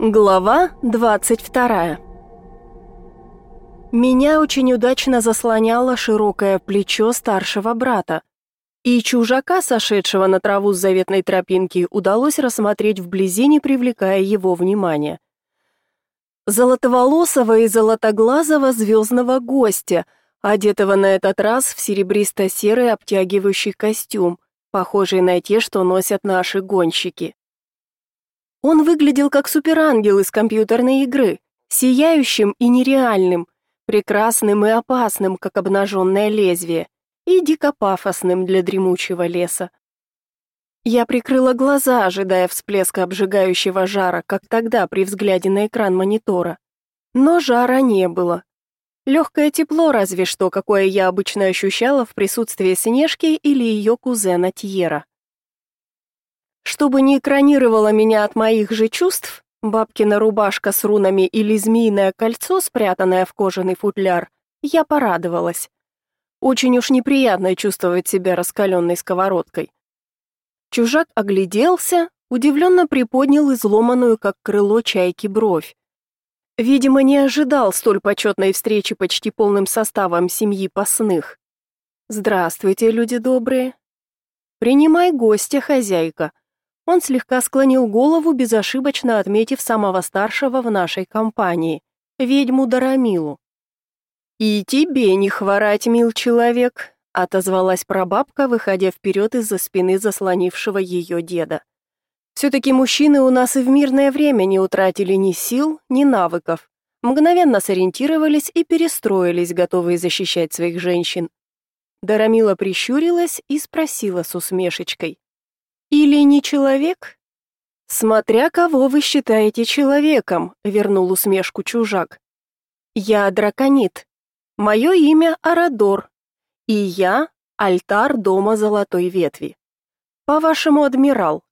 Глава 22 Меня очень удачно заслоняло широкое плечо старшего брата, и чужака, сошедшего на траву с заветной тропинки, удалось рассмотреть вблизи, не привлекая его внимания. Золотоволосого и золотоглазого звездного гостя, одетого на этот раз в серебристо-серый обтягивающий костюм, похожий на те, что носят наши гонщики. Он выглядел как суперангел из компьютерной игры, сияющим и нереальным, прекрасным и опасным, как обнаженное лезвие, и дико пафосным для дремучего леса. Я прикрыла глаза, ожидая всплеска обжигающего жара, как тогда при взгляде на экран монитора. Но жара не было. Легкое тепло, разве что, какое я обычно ощущала в присутствии Снежки или ее кузена Тьера. Чтобы не экранировало меня от моих же чувств, бабкина рубашка с рунами или змеиное кольцо, спрятанное в кожаный футляр, я порадовалась. Очень уж неприятно чувствовать себя раскаленной сковородкой. Чужак огляделся, удивленно приподнял изломанную, как крыло чайки, бровь. Видимо, не ожидал столь почетной встречи почти полным составом семьи Пасных. «Здравствуйте, люди добрые!» «Принимай гостя, хозяйка!» Он слегка склонил голову, безошибочно отметив самого старшего в нашей компании, ведьму Дарамилу. «И тебе не хворать, мил человек», — отозвалась прабабка, выходя вперед из-за спины заслонившего ее деда. «Все-таки мужчины у нас и в мирное время не утратили ни сил, ни навыков. Мгновенно сориентировались и перестроились, готовые защищать своих женщин». Дарамила прищурилась и спросила с усмешечкой. Или не человек? Смотря кого вы считаете человеком, вернул усмешку чужак. Я драконит. Мое имя Арадор, и я альтар дома Золотой ветви. По-вашему, адмирал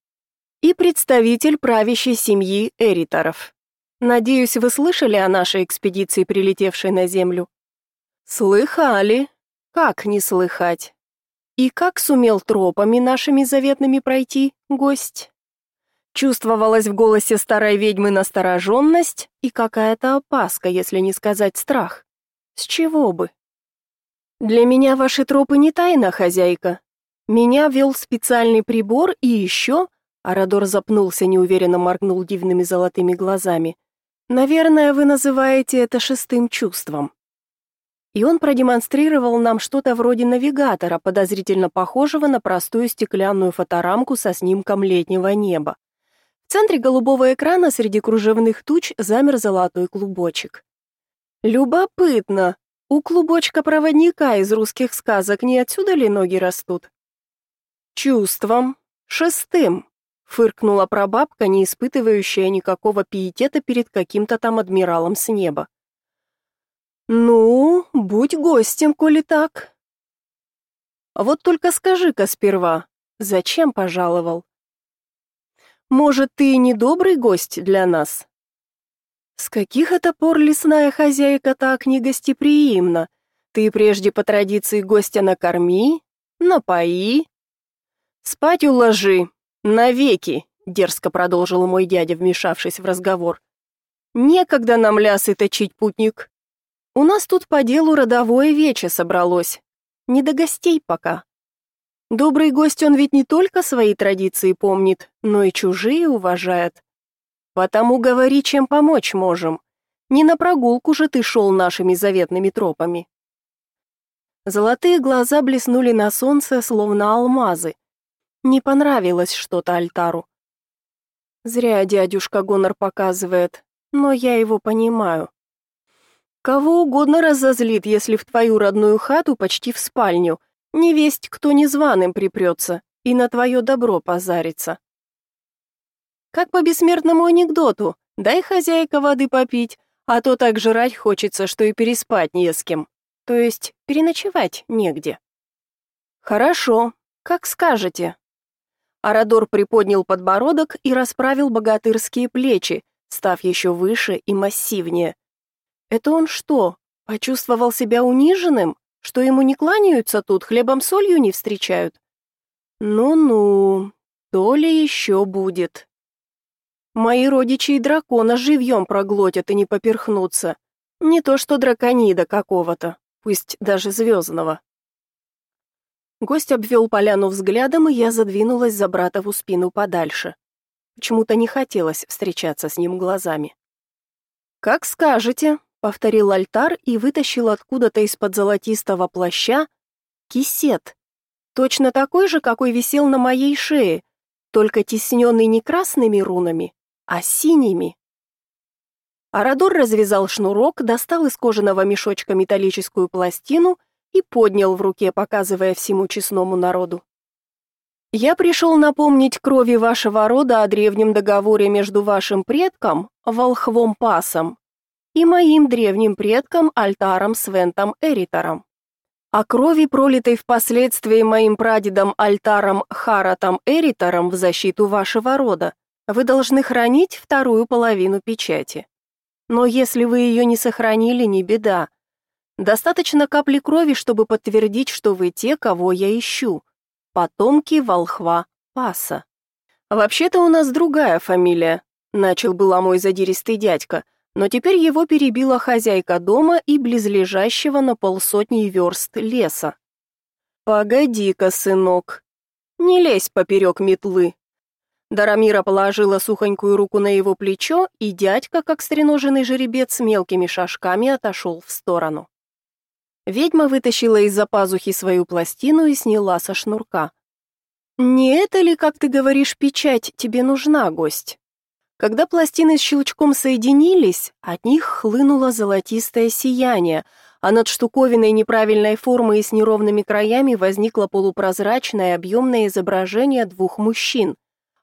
и представитель правящей семьи Эриторов. Надеюсь, вы слышали о нашей экспедиции, прилетевшей на землю. Слыхали? Как не слыхать? И как сумел тропами нашими заветными пройти, гость? Чувствовалась в голосе старой ведьмы настороженность и какая-то опаска, если не сказать страх. С чего бы? Для меня ваши тропы не тайна, хозяйка. Меня вел специальный прибор и еще... Арадор запнулся, неуверенно моргнул дивными золотыми глазами. Наверное, вы называете это шестым чувством и он продемонстрировал нам что-то вроде навигатора, подозрительно похожего на простую стеклянную фоторамку со снимком летнего неба. В центре голубого экрана среди кружевных туч замер золотой клубочек. «Любопытно! У клубочка-проводника из русских сказок не отсюда ли ноги растут?» «Чувством. Шестым», — фыркнула прабабка, не испытывающая никакого пиетета перед каким-то там адмиралом с неба. «Ну, будь гостем, коли так». А «Вот только скажи-ка сперва, зачем пожаловал?» «Может, ты не добрый гость для нас?» «С каких это пор лесная хозяйка так негостеприимна? Ты прежде по традиции гостя накорми, напои, спать уложи, навеки», — дерзко продолжил мой дядя, вмешавшись в разговор. «Некогда нам лясы точить, путник, у нас тут по делу родовое вече собралось. Не до гостей пока. Добрый гость, он ведь не только свои традиции помнит, но и чужие уважает. Потому говори, чем помочь можем. Не на прогулку же ты шел нашими заветными тропами. Золотые глаза блеснули на солнце, словно алмазы. Не понравилось что-то Альтару. Зря дядюшка Гонор показывает, но я его понимаю. Кого угодно разозлит, если в твою родную хату почти в спальню. не весть кто незваным припрется и на твое добро позарится. Как по бессмертному анекдоту, дай хозяйка воды попить, а то так жрать хочется, что и переспать не с кем. То есть переночевать негде. Хорошо, как скажете. Арадор приподнял подбородок и расправил богатырские плечи, став еще выше и массивнее. Это он что, почувствовал себя униженным, что ему не кланяются тут, хлебом солью не встречают? Ну-ну, то ли еще будет. Мои родичи и дракона живьем проглотят и не поперхнутся. Не то что драконида какого-то, пусть даже звездного. Гость обвел поляну взглядом, и я задвинулась за братову спину подальше. Почему-то не хотелось встречаться с ним глазами. «Как скажете», повторил альтар и вытащил откуда-то из-под золотистого плаща кисет, Точно такой же, какой висел на моей шее, только тесненный не красными рунами, а синими. Арадор развязал шнурок, достал из кожаного мешочка металлическую пластину и поднял в руке, показывая всему честному народу. «Я пришел напомнить крови вашего рода о древнем договоре между вашим предком, волхвом Пасом, и моим древним предкам Альтаром Свентом Эритором. О крови, пролитой впоследствии моим прадедом Альтаром Харатом Эритором в защиту вашего рода, вы должны хранить вторую половину печати. Но если вы ее не сохранили, не беда. Достаточно капли крови, чтобы подтвердить, что вы те, кого я ищу. Потомки волхва Паса. Вообще-то у нас другая фамилия, начал была мой задиристый дядька – но теперь его перебила хозяйка дома и близлежащего на полсотни верст леса. «Погоди-ка, сынок, не лезь поперек метлы!» Дарамира положила сухонькую руку на его плечо, и дядька, как стреноженный жеребец, с мелкими шажками отошел в сторону. Ведьма вытащила из-за пазухи свою пластину и сняла со шнурка. «Не это ли, как ты говоришь, печать тебе нужна, гость?» Когда пластины с щелчком соединились, от них хлынуло золотистое сияние, а над штуковиной неправильной формы и с неровными краями возникло полупрозрачное объемное изображение двух мужчин.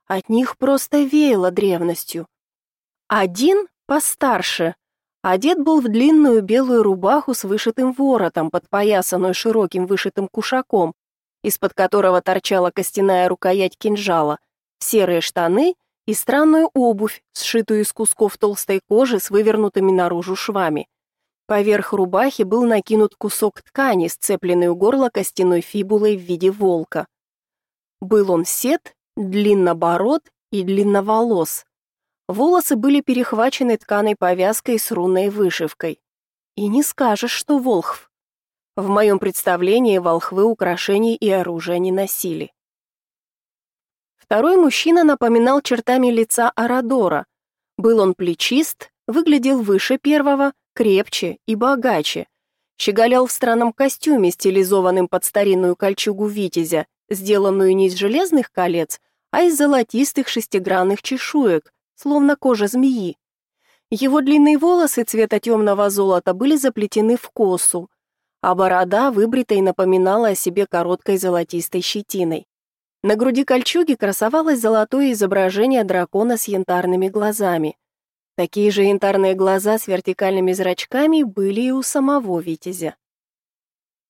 От них просто веяло древностью. Один постарше, одет был в длинную белую рубаху с вышитым воротом, подпоясанную широким вышитым кушаком, из-под которого торчала костяная рукоять кинжала, серые штаны и странную обувь, сшитую из кусков толстой кожи с вывернутыми наружу швами. Поверх рубахи был накинут кусок ткани, сцепленный у горла костяной фибулой в виде волка. Был он сет, длиннобород и длинноволос. Волосы были перехвачены тканой повязкой с рунной вышивкой. И не скажешь, что волхв. В моем представлении волхвы украшений и оружия не носили. Второй мужчина напоминал чертами лица Арадора. Был он плечист, выглядел выше первого, крепче и богаче. Щеголял в странном костюме, стилизованном под старинную кольчугу витязя, сделанную не из железных колец, а из золотистых шестигранных чешуек, словно кожа змеи. Его длинные волосы цвета темного золота были заплетены в косу, а борода выбритой напоминала о себе короткой золотистой щетиной. На груди кольчуги красовалось золотое изображение дракона с янтарными глазами. Такие же янтарные глаза с вертикальными зрачками были и у самого Витязя.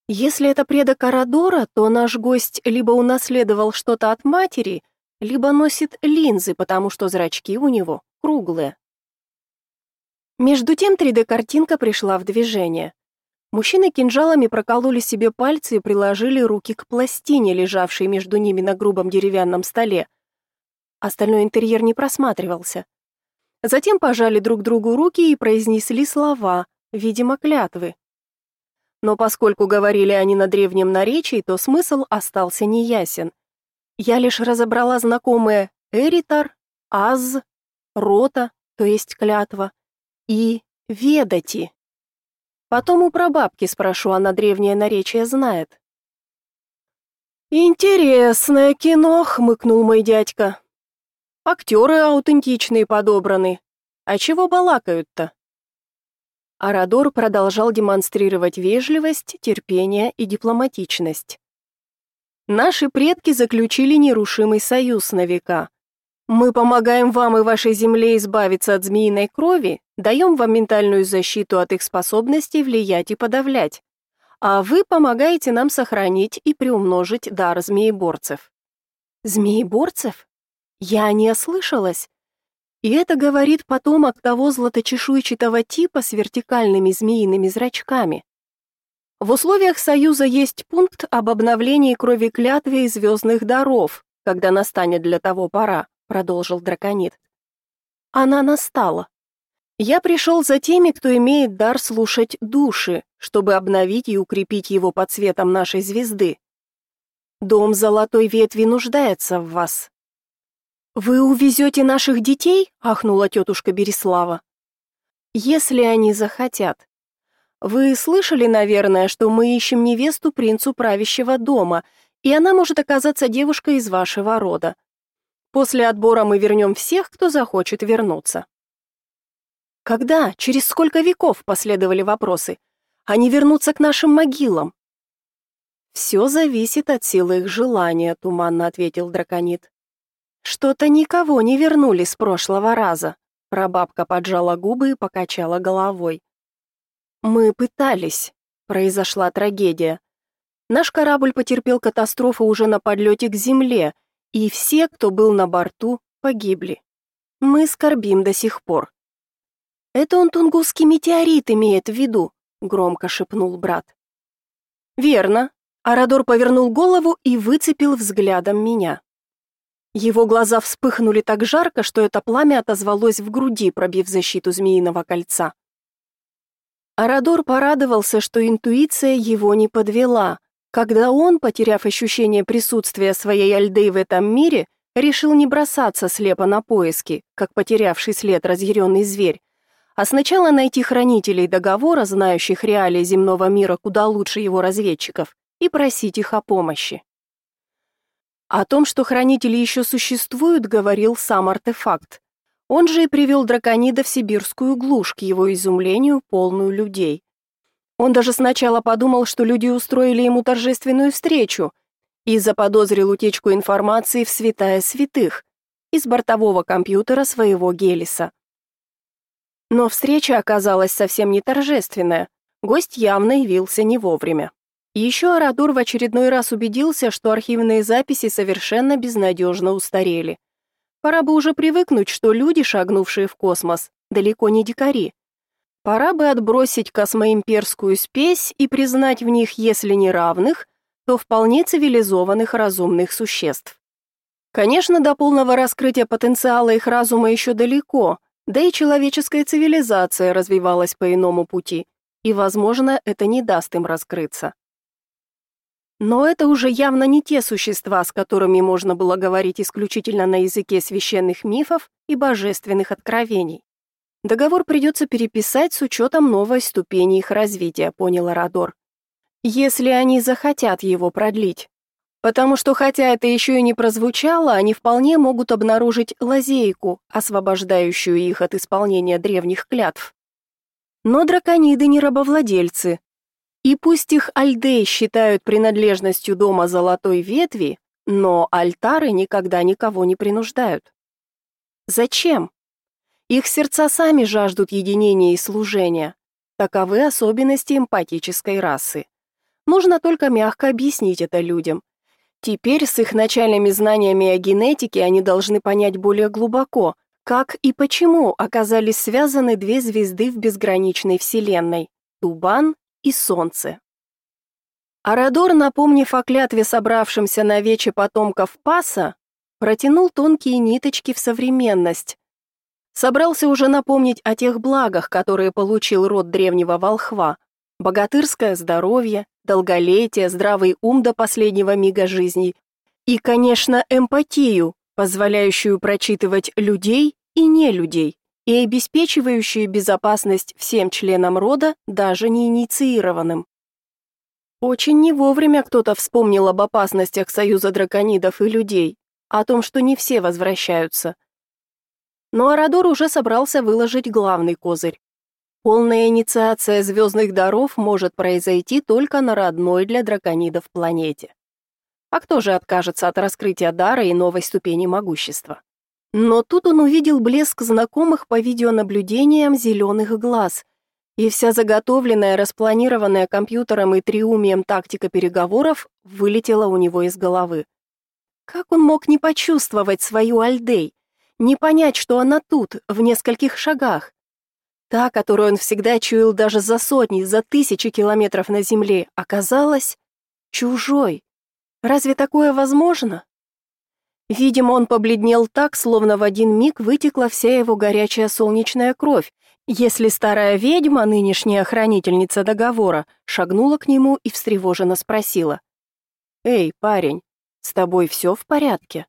Если это предок Арадора, то наш гость либо унаследовал что-то от матери, либо носит линзы, потому что зрачки у него круглые. Между тем 3D-картинка пришла в движение. Мужчины кинжалами прокололи себе пальцы и приложили руки к пластине, лежавшей между ними на грубом деревянном столе. Остальной интерьер не просматривался. Затем пожали друг другу руки и произнесли слова, видимо, клятвы. Но поскольку говорили они на древнем наречии, то смысл остался неясен. Я лишь разобрала знакомые «эритар», «аз», «рота», то есть клятва, и «ведати», Потом у прабабки спрошу, она древнее наречие знает. «Интересное кино», — хмыкнул мой дядька. «Актеры аутентичные подобраны. А чего балакают-то?» Арадор продолжал демонстрировать вежливость, терпение и дипломатичность. Наши предки заключили нерушимый союз на века. Мы помогаем вам и вашей земле избавиться от змеиной крови, даем вам ментальную защиту от их способностей влиять и подавлять. А вы помогаете нам сохранить и приумножить дар змееборцев. Змееборцев? Я не ослышалась. И это говорит потомок того златочешуйчатого типа с вертикальными змеиными зрачками. В условиях Союза есть пункт об обновлении крови клятвы и звездных даров, когда настанет для того пора. — продолжил драконит. «Она настала. Я пришел за теми, кто имеет дар слушать души, чтобы обновить и укрепить его под светом нашей звезды. Дом Золотой Ветви нуждается в вас». «Вы увезете наших детей?» — ахнула тетушка Береслава. «Если они захотят. Вы слышали, наверное, что мы ищем невесту принцу правящего дома, и она может оказаться девушкой из вашего рода. После отбора мы вернем всех, кто захочет вернуться. Когда, через сколько веков последовали вопросы, они вернутся к нашим могилам? Все зависит от силы их желания, туманно ответил драконит. Что-то никого не вернули с прошлого раза. Прабабка поджала губы и покачала головой. Мы пытались. Произошла трагедия. Наш корабль потерпел катастрофу уже на подлете к земле, и все, кто был на борту, погибли. Мы скорбим до сих пор. Это он тунгусский метеорит имеет в виду, громко шепнул брат. Верно. Арадор повернул голову и выцепил взглядом меня. Его глаза вспыхнули так жарко, что это пламя отозвалось в груди, пробив защиту змеиного кольца. Арадор порадовался, что интуиция его не подвела, когда он, потеряв ощущение присутствия своей льды в этом мире, решил не бросаться слепо на поиски, как потерявший след разъяренный зверь, а сначала найти хранителей договора, знающих реалии земного мира куда лучше его разведчиков, и просить их о помощи. О том, что хранители еще существуют, говорил сам артефакт. Он же и привел драконида в сибирскую глушь, к его изумлению, полную людей. Он даже сначала подумал, что люди устроили ему торжественную встречу и заподозрил утечку информации в святая святых из бортового компьютера своего Гелиса. Но встреча оказалась совсем не торжественная. Гость явно явился не вовремя. Еще Арадур в очередной раз убедился, что архивные записи совершенно безнадежно устарели. Пора бы уже привыкнуть, что люди, шагнувшие в космос, далеко не дикари. Пора бы отбросить космоимперскую спесь и признать в них, если не равных, то вполне цивилизованных разумных существ. Конечно, до полного раскрытия потенциала их разума еще далеко, да и человеческая цивилизация развивалась по иному пути, и, возможно, это не даст им раскрыться. Но это уже явно не те существа, с которыми можно было говорить исключительно на языке священных мифов и божественных откровений. Договор придется переписать с учетом новой ступени их развития, понял Радор. Если они захотят его продлить. Потому что, хотя это еще и не прозвучало, они вполне могут обнаружить лазейку, освобождающую их от исполнения древних клятв. Но дракониды не рабовладельцы. И пусть их альдей считают принадлежностью дома золотой ветви, но альтары никогда никого не принуждают. Зачем? Их сердца сами жаждут единения и служения. Таковы особенности эмпатической расы. Нужно только мягко объяснить это людям. Теперь с их начальными знаниями о генетике они должны понять более глубоко, как и почему оказались связаны две звезды в безграничной Вселенной – Тубан и Солнце. Арадор, напомнив о клятве собравшимся на вече потомков Паса, протянул тонкие ниточки в современность, собрался уже напомнить о тех благах, которые получил род древнего волхва. Богатырское здоровье, долголетие, здравый ум до последнего мига жизни и, конечно, эмпатию, позволяющую прочитывать людей и не людей, и обеспечивающую безопасность всем членам рода, даже не инициированным. Очень не вовремя кто-то вспомнил об опасностях союза драконидов и людей, о том, что не все возвращаются – но Арадор уже собрался выложить главный козырь. Полная инициация звездных даров может произойти только на родной для драконидов планете. А кто же откажется от раскрытия дара и новой ступени могущества? Но тут он увидел блеск знакомых по видеонаблюдениям зеленых глаз, и вся заготовленная, распланированная компьютером и триумием тактика переговоров вылетела у него из головы. Как он мог не почувствовать свою Альдей? не понять, что она тут, в нескольких шагах. Та, которую он всегда чуял даже за сотни, за тысячи километров на земле, оказалась чужой. Разве такое возможно? Видимо, он побледнел так, словно в один миг вытекла вся его горячая солнечная кровь, если старая ведьма, нынешняя хранительница договора, шагнула к нему и встревоженно спросила. «Эй, парень, с тобой все в порядке?»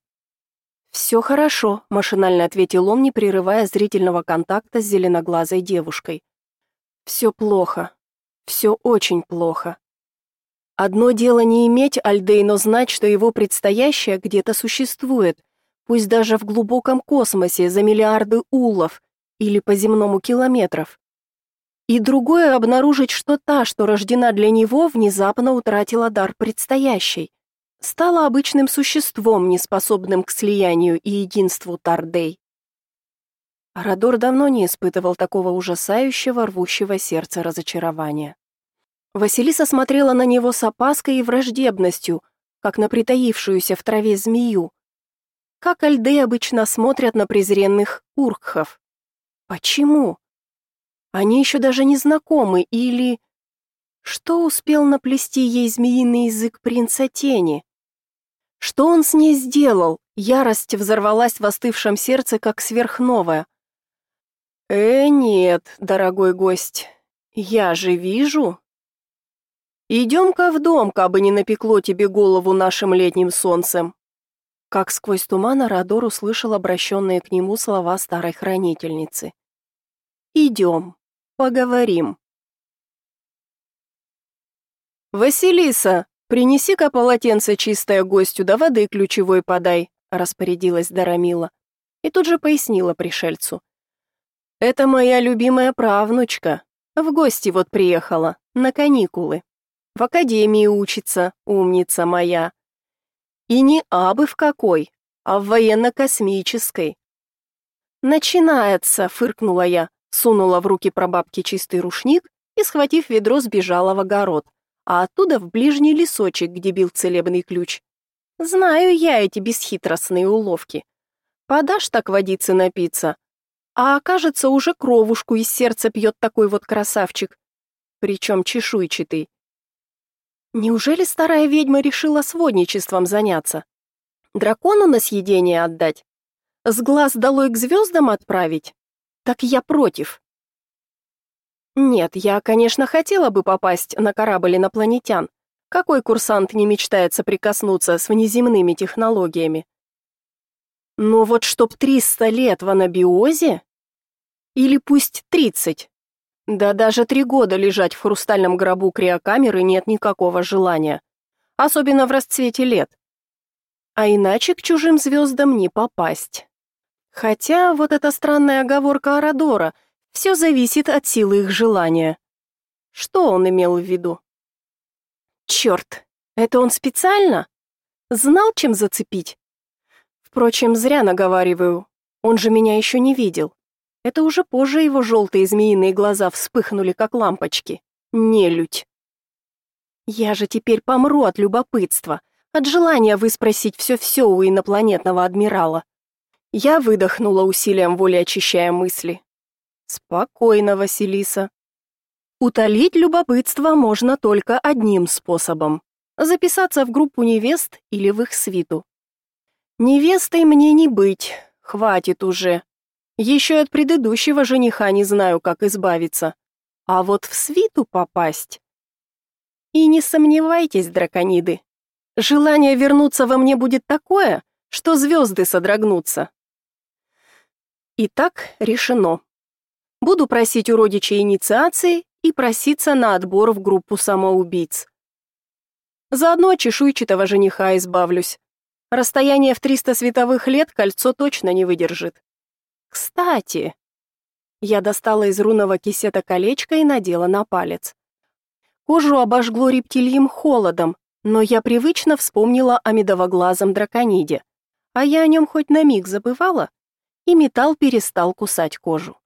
«Все хорошо», — машинально ответил он, не прерывая зрительного контакта с зеленоглазой девушкой. «Все плохо. Все очень плохо». Одно дело не иметь Альдей, но знать, что его предстоящее где-то существует, пусть даже в глубоком космосе за миллиарды улов или по земному километров. И другое — обнаружить, что та, что рождена для него, внезапно утратила дар предстоящей стала обычным существом, неспособным к слиянию и единству Тардей. Радор давно не испытывал такого ужасающего, рвущего сердца разочарования. Василиса смотрела на него с опаской и враждебностью, как на притаившуюся в траве змею. Как альды обычно смотрят на презренных уркхов. Почему? Они еще даже не знакомы или... Что успел наплести ей змеиный язык принца тени? Что он с ней сделал? Ярость взорвалась в остывшем сердце, как сверхновая. «Э, нет, дорогой гость, я же вижу». «Идем-ка в дом, кабы не напекло тебе голову нашим летним солнцем». Как сквозь туман Арадор услышал обращенные к нему слова старой хранительницы. «Идем, поговорим». «Василиса!» «Принеси-ка полотенце чистое гостю, да воды ключевой подай», — распорядилась Дарамила. И тут же пояснила пришельцу. «Это моя любимая правнучка. В гости вот приехала, на каникулы. В академии учится, умница моя. И не абы в какой, а в военно-космической». «Начинается», — фыркнула я, сунула в руки прабабке чистый рушник и, схватив ведро, сбежала в огород а оттуда в ближний лесочек, где бил целебный ключ. Знаю я эти бесхитростные уловки. Подашь так водицы напиться, а окажется уже кровушку из сердца пьет такой вот красавчик, причем чешуйчатый. Неужели старая ведьма решила сводничеством заняться? Дракону на съедение отдать? С глаз долой к звездам отправить? Так я против. Нет, я, конечно, хотела бы попасть на корабль инопланетян. Какой курсант не мечтает соприкоснуться с внеземными технологиями? Но вот чтоб 300 лет в анабиозе? Или пусть 30? Да даже три года лежать в хрустальном гробу криокамеры нет никакого желания. Особенно в расцвете лет. А иначе к чужим звездам не попасть. Хотя вот эта странная оговорка Арадора — все зависит от силы их желания. Что он имел в виду? Черт, это он специально? Знал, чем зацепить? Впрочем, зря наговариваю. Он же меня еще не видел. Это уже позже его желтые змеиные глаза вспыхнули, как лампочки. Нелюдь. Я же теперь помру от любопытства, от желания выспросить все-все у инопланетного адмирала. Я выдохнула усилием воли, очищая мысли. Спокойно, Василиса. Утолить любопытство можно только одним способом – записаться в группу невест или в их свиту. Невестой мне не быть, хватит уже. Еще от предыдущего жениха не знаю, как избавиться. А вот в свиту попасть... И не сомневайтесь, дракониды, желание вернуться во мне будет такое, что звезды содрогнутся. Итак, решено. Буду просить у родичей инициации и проситься на отбор в группу самоубийц. Заодно от чешуйчатого жениха избавлюсь. Расстояние в 300 световых лет кольцо точно не выдержит. Кстати, я достала из рунного кисета колечко и надела на палец. Кожу обожгло рептильем холодом, но я привычно вспомнила о медовоглазом дракониде. А я о нем хоть на миг забывала, и металл перестал кусать кожу.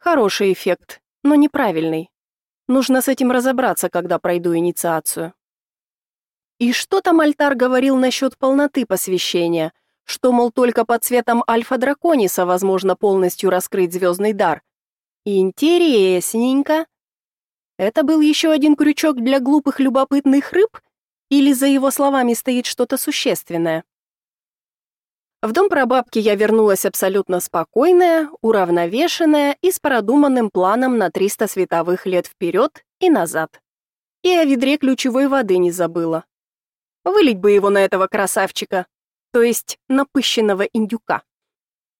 Хороший эффект, но неправильный. Нужно с этим разобраться, когда пройду инициацию. И что там Альтар говорил насчет полноты посвящения? Что, мол, только под цветом Альфа-Дракониса возможно полностью раскрыть звездный дар. Интересненько. Это был еще один крючок для глупых любопытных рыб? Или за его словами стоит что-то существенное? В дом прабабки я вернулась абсолютно спокойная, уравновешенная и с продуманным планом на 300 световых лет вперед и назад. И о ведре ключевой воды не забыла. Вылить бы его на этого красавчика, то есть напыщенного индюка.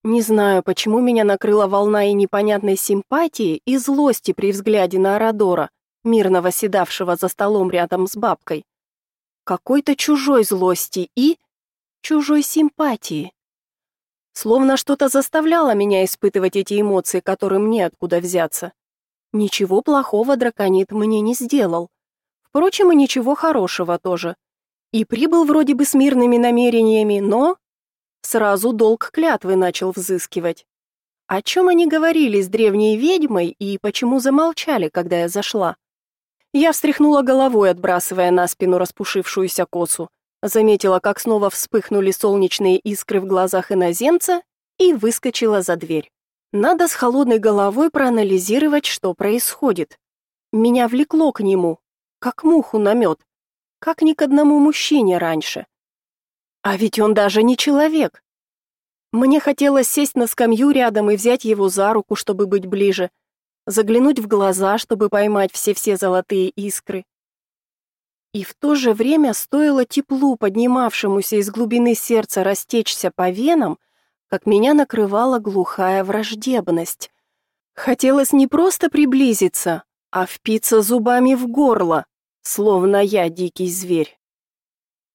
Не знаю, почему меня накрыла волна и непонятной симпатии, и злости при взгляде на Арадора, мирно восседавшего за столом рядом с бабкой. Какой-то чужой злости и чужой симпатии. Словно что-то заставляло меня испытывать эти эмоции, которым неоткуда взяться. Ничего плохого драконит мне не сделал. Впрочем, и ничего хорошего тоже. И прибыл вроде бы с мирными намерениями, но... Сразу долг клятвы начал взыскивать. О чем они говорили с древней ведьмой и почему замолчали, когда я зашла? Я встряхнула головой, отбрасывая на спину распушившуюся косу заметила, как снова вспыхнули солнечные искры в глазах иноземца и выскочила за дверь. Надо с холодной головой проанализировать, что происходит. Меня влекло к нему, как муху на мед, как ни к одному мужчине раньше. А ведь он даже не человек. Мне хотелось сесть на скамью рядом и взять его за руку, чтобы быть ближе, заглянуть в глаза, чтобы поймать все-все золотые искры, и в то же время стоило теплу, поднимавшемуся из глубины сердца, растечься по венам, как меня накрывала глухая враждебность. Хотелось не просто приблизиться, а впиться зубами в горло, словно я дикий зверь.